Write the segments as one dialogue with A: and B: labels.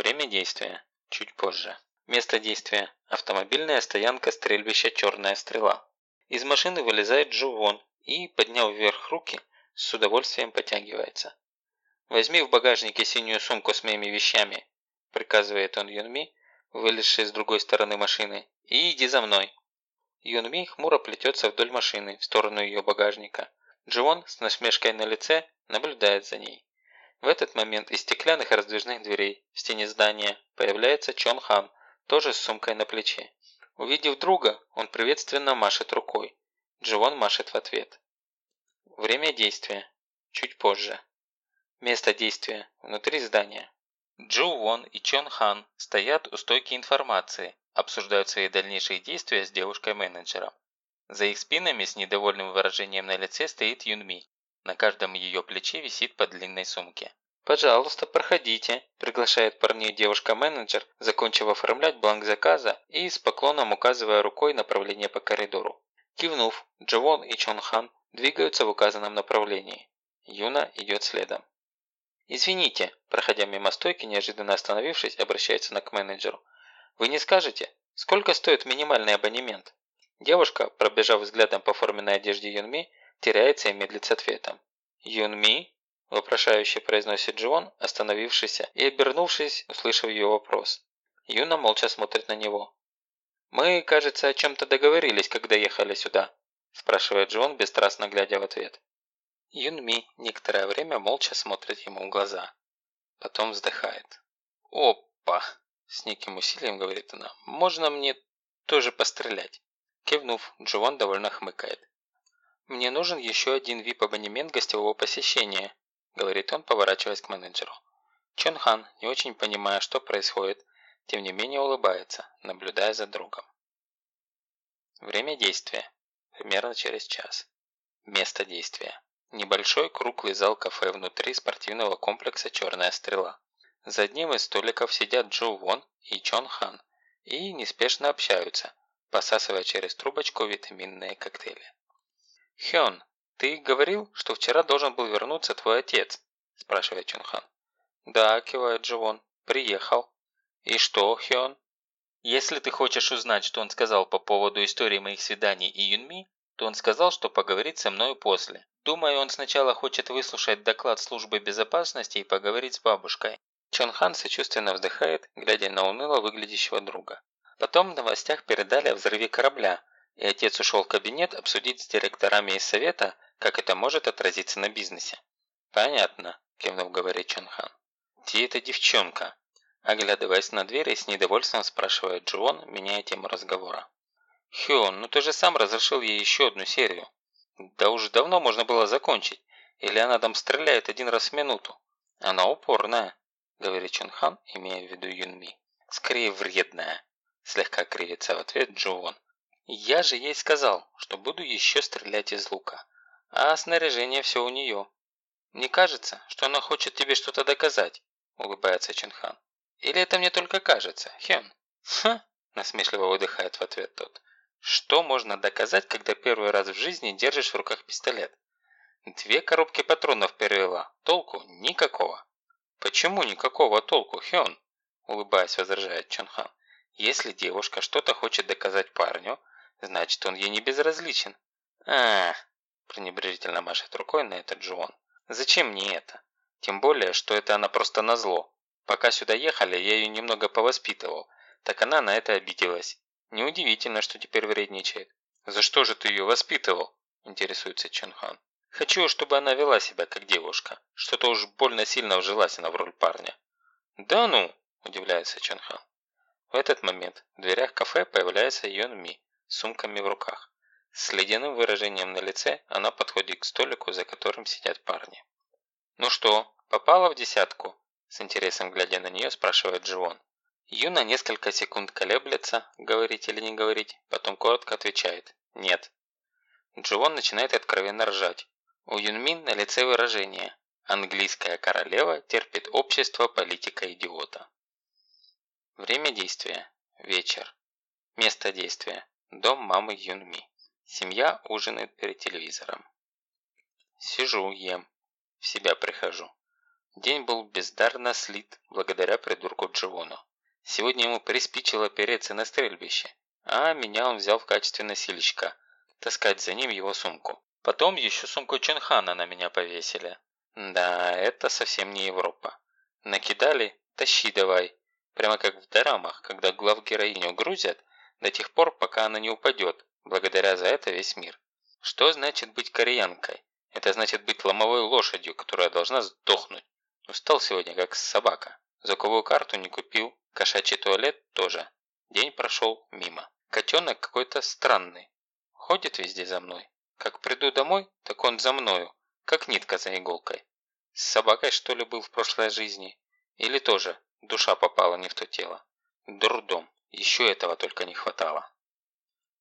A: Время действия – чуть позже. Место действия – автомобильная стоянка стрельбища «Черная стрела». Из машины вылезает Джувон и, подняв вверх руки, с удовольствием потягивается. «Возьми в багажнике синюю сумку с моими вещами», – приказывает он Юнми, вылезший с другой стороны машины, – «и иди за мной». Юнми хмуро плетется вдоль машины, в сторону ее багажника. Дживон с насмешкой на лице наблюдает за ней. В этот момент из стеклянных раздвижных дверей в стене здания появляется Чон Хан, тоже с сумкой на плече. Увидев друга, он приветственно машет рукой. Дживон машет в ответ. Время действия. Чуть позже. Место действия. Внутри здания. Джу Вон и Чон Хан стоят у стойки информации, обсуждают свои дальнейшие действия с девушкой-менеджером. За их спинами с недовольным выражением на лице стоит Юнми. На каждом ее плече висит по длинной сумке. «Пожалуйста, проходите», – приглашает парней девушка-менеджер, закончив оформлять бланк заказа и с поклоном указывая рукой направление по коридору. Кивнув, Джовон и Чон Хан двигаются в указанном направлении. Юна идет следом. «Извините», – проходя мимо стойки, неожиданно остановившись, обращается она к менеджеру. «Вы не скажете, сколько стоит минимальный абонемент?» Девушка, пробежав взглядом по форменной одежде Юнми, теряется и медлит с ответом. «Юнми?» – вопрошающе произносит Джон, остановившийся и обернувшись, услышав ее вопрос. Юна молча смотрит на него. «Мы, кажется, о чем-то договорились, когда ехали сюда», – спрашивает Джон, бесстрастно глядя в ответ. Юнми некоторое время молча смотрит ему в глаза. Потом вздыхает. «Опа!» – с неким усилием говорит она. «Можно мне тоже пострелять?» Кивнув, Джован довольно хмыкает. «Мне нужен еще один VIP-абонемент гостевого посещения», говорит он, поворачиваясь к менеджеру. Чон Хан, не очень понимая, что происходит, тем не менее улыбается, наблюдая за другом. Время действия. Примерно через час. Место действия. Небольшой круглый зал кафе внутри спортивного комплекса «Черная стрела». За одним из столиков сидят Джо Вон и Чон Хан и неспешно общаются, посасывая через трубочку витаминные коктейли. «Хён, ты говорил, что вчера должен был вернуться твой отец?» – спрашивает Чунхан. «Да», – кивает Дживон, – «приехал». «И что, Хён?» «Если ты хочешь узнать, что он сказал по поводу истории моих свиданий и Юнми, то он сказал, что поговорит со мною после. Думаю, он сначала хочет выслушать доклад службы безопасности и поговорить с бабушкой». Чон Хан сочувственно вздыхает, глядя на уныло выглядящего друга. Потом в новостях передали о взрыве корабля, и отец ушел в кабинет обсудить с директорами из совета, как это может отразиться на бизнесе. «Понятно», – кивнув говорит Чонхан. «Где эта девчонка?» Оглядываясь на дверь и с недовольством спрашивает Джуон, меняя тему разговора. «Хён, ну ты же сам разрешил ей еще одну серию. Да уже давно можно было закончить. Или она там стреляет один раз в минуту. Она упорная», – говорит Чонхан, имея в виду Юнми. «Скорее вредная», Слегка кривится в ответ Джоон. «Я же ей сказал, что буду еще стрелять из лука. А снаряжение все у нее. Не кажется, что она хочет тебе что-то доказать?» Улыбается Чунхан. «Или это мне только кажется, Хен?» «Хм!» Насмешливо выдыхает в ответ тот. «Что можно доказать, когда первый раз в жизни держишь в руках пистолет? Две коробки патронов перевела. Толку никакого». «Почему никакого толку, Хён?» Улыбаясь, возражает Чонхан. Если девушка что-то хочет доказать парню, значит он ей не безразличен. а, пренебрежительно машет рукой на это Джон. Зачем мне это? Тем более, что это она просто назло. Пока сюда ехали, я ее немного повоспитывал. Так она на это обиделась. Неудивительно, что теперь вредничает. «За что же ты ее воспитывал?» – интересуется Чунхан. «Хочу, чтобы она вела себя как девушка. Что-то уж больно сильно вжилась она в роль парня». «Да ну!» – удивляется Чунхан. В этот момент в дверях кафе появляется Йон Ми сумками в руках. С ледяным выражением на лице она подходит к столику, за которым сидят парни. «Ну что, попала в десятку?» С интересом глядя на нее, спрашивает Дживон. Юна несколько секунд колеблется, говорить или не говорить, потом коротко отвечает «нет». Дживон начинает откровенно ржать. У Юнмин на лице выражение «Английская королева терпит общество политика-идиота». Время действия – вечер. Место действия – дом мамы Юнми. Семья ужинает перед телевизором. Сижу, ем. В себя прихожу. День был бездарно слит благодаря придурку Дживону. Сегодня ему приспичило переться на стрельбище, а меня он взял в качестве носильщика, таскать за ним его сумку. Потом еще сумку Чонхана на меня повесили. Да, это совсем не Европа. Накидали «тащи давай», прямо как в дорамах, когда глав героиню грузят до тех пор, пока она не упадет, благодаря за это весь мир. Что значит быть кореянкой? Это значит быть ломовой лошадью, которая должна сдохнуть. Устал сегодня, как собака. Звуковую карту не купил, кошачий туалет тоже. День прошел мимо. Котенок какой-то странный. Ходит везде за мной. Как приду домой, так он за мною, как нитка за иголкой. С собакой что ли был в прошлой жизни? Или тоже душа попала не в то тело? Дурдом. Еще этого только не хватало.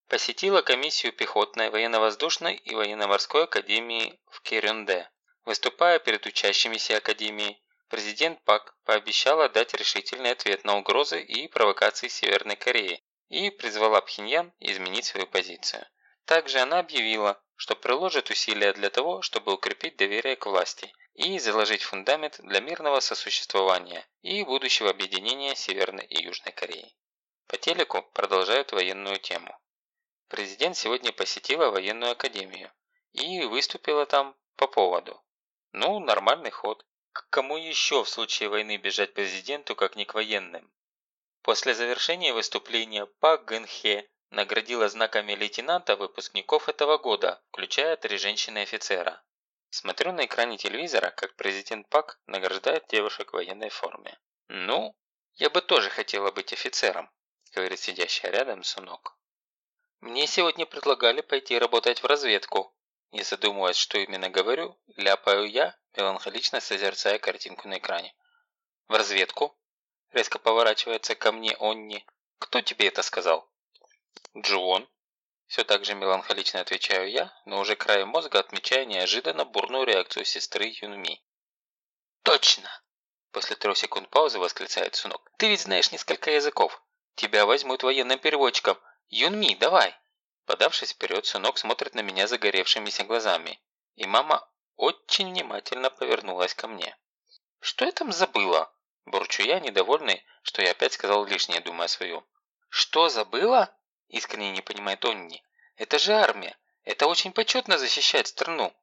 A: Посетила комиссию пехотной, военно-воздушной и военно-морской академии в Керюнде. Выступая перед учащимися Академии, президент ПАК пообещала дать решительный ответ на угрозы и провокации Северной Кореи и призвала Пхеньян изменить свою позицию. Также она объявила, что приложит усилия для того, чтобы укрепить доверие к власти и заложить фундамент для мирного сосуществования и будущего объединения Северной и Южной Кореи. По телеку продолжают военную тему. Президент сегодня посетила военную академию и выступила там по поводу. Ну, нормальный ход. К кому еще в случае войны бежать президенту, как не к военным? После завершения выступления Пак Гэнхе наградила знаками лейтенанта выпускников этого года, включая три женщины-офицера. Смотрю на экране телевизора, как президент Пак награждает девушек в военной форме. «Ну, я бы тоже хотела быть офицером», говорит сидящая рядом Сунок. «Мне сегодня предлагали пойти работать в разведку», не задумываясь, что именно говорю, ляпаю я, меланхолично созерцая картинку на экране. «В разведку?» Резко поворачивается ко мне Онни. «Кто тебе это сказал?» «Джуон». Все так же меланхолично отвечаю я, но уже краем мозга отмечая неожиданно бурную реакцию сестры Юнми. «Точно!» После трех секунд паузы восклицает Сунок. «Ты ведь знаешь несколько языков. Тебя возьмут военным переводчиком. Юнми, давай!» Подавшись вперед, сынок смотрит на меня загоревшимися глазами. И мама очень внимательно повернулась ко мне. «Что я там забыла?» Бурчу я, недовольный, что я опять сказал лишнее, думая свою. «Что, забыла?» Искренне не понимает Онни. «Это же армия. Это очень почетно защищать страну.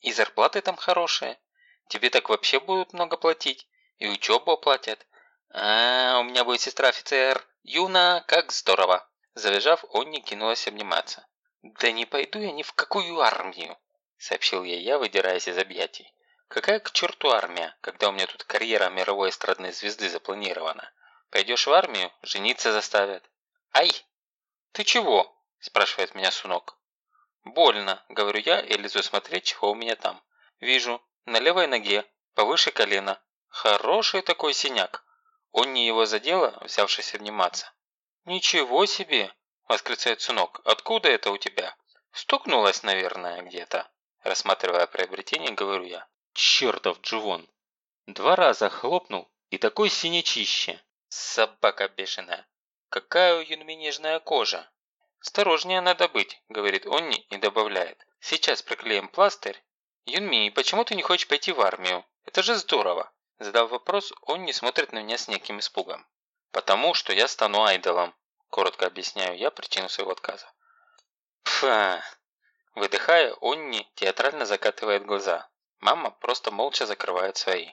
A: И зарплаты там хорошие. Тебе так вообще будут много платить. И учебу оплатят. А, у меня будет сестра офицер. Юна, как здорово!» Завизжав, Онни кинулась обниматься. «Да не пойду я ни в какую армию!» – сообщил ей я, выдираясь из объятий. «Какая к черту армия, когда у меня тут карьера мировой эстрадной звезды запланирована? Пойдешь в армию, жениться заставят». «Ай!» «Ты чего?» – спрашивает меня Сунок. «Больно», – говорю я и лезу смотреть, чего у меня там. Вижу, на левой ноге, повыше колена. Хороший такой синяк. Он не его задела, взявшись обниматься. «Ничего себе!» – восклицает сынок. «Откуда это у тебя?» «Стукнулась, наверное, где-то». Рассматривая приобретение, говорю я. «Чертов Дживон!» Два раза хлопнул, и такой синячище. Собака бешеная. Какая у Юнми нежная кожа. «Осторожнее надо быть», – говорит Онни и добавляет. «Сейчас приклеим пластырь». «Юнми, почему ты не хочешь пойти в армию? Это же здорово!» Задав вопрос, Онни смотрит на меня с неким испугом. «Потому что я стану айдолом», – коротко объясняю я причину своего отказа. Пфа. Выдыхая, Онни театрально закатывает глаза. Мама просто молча закрывает свои.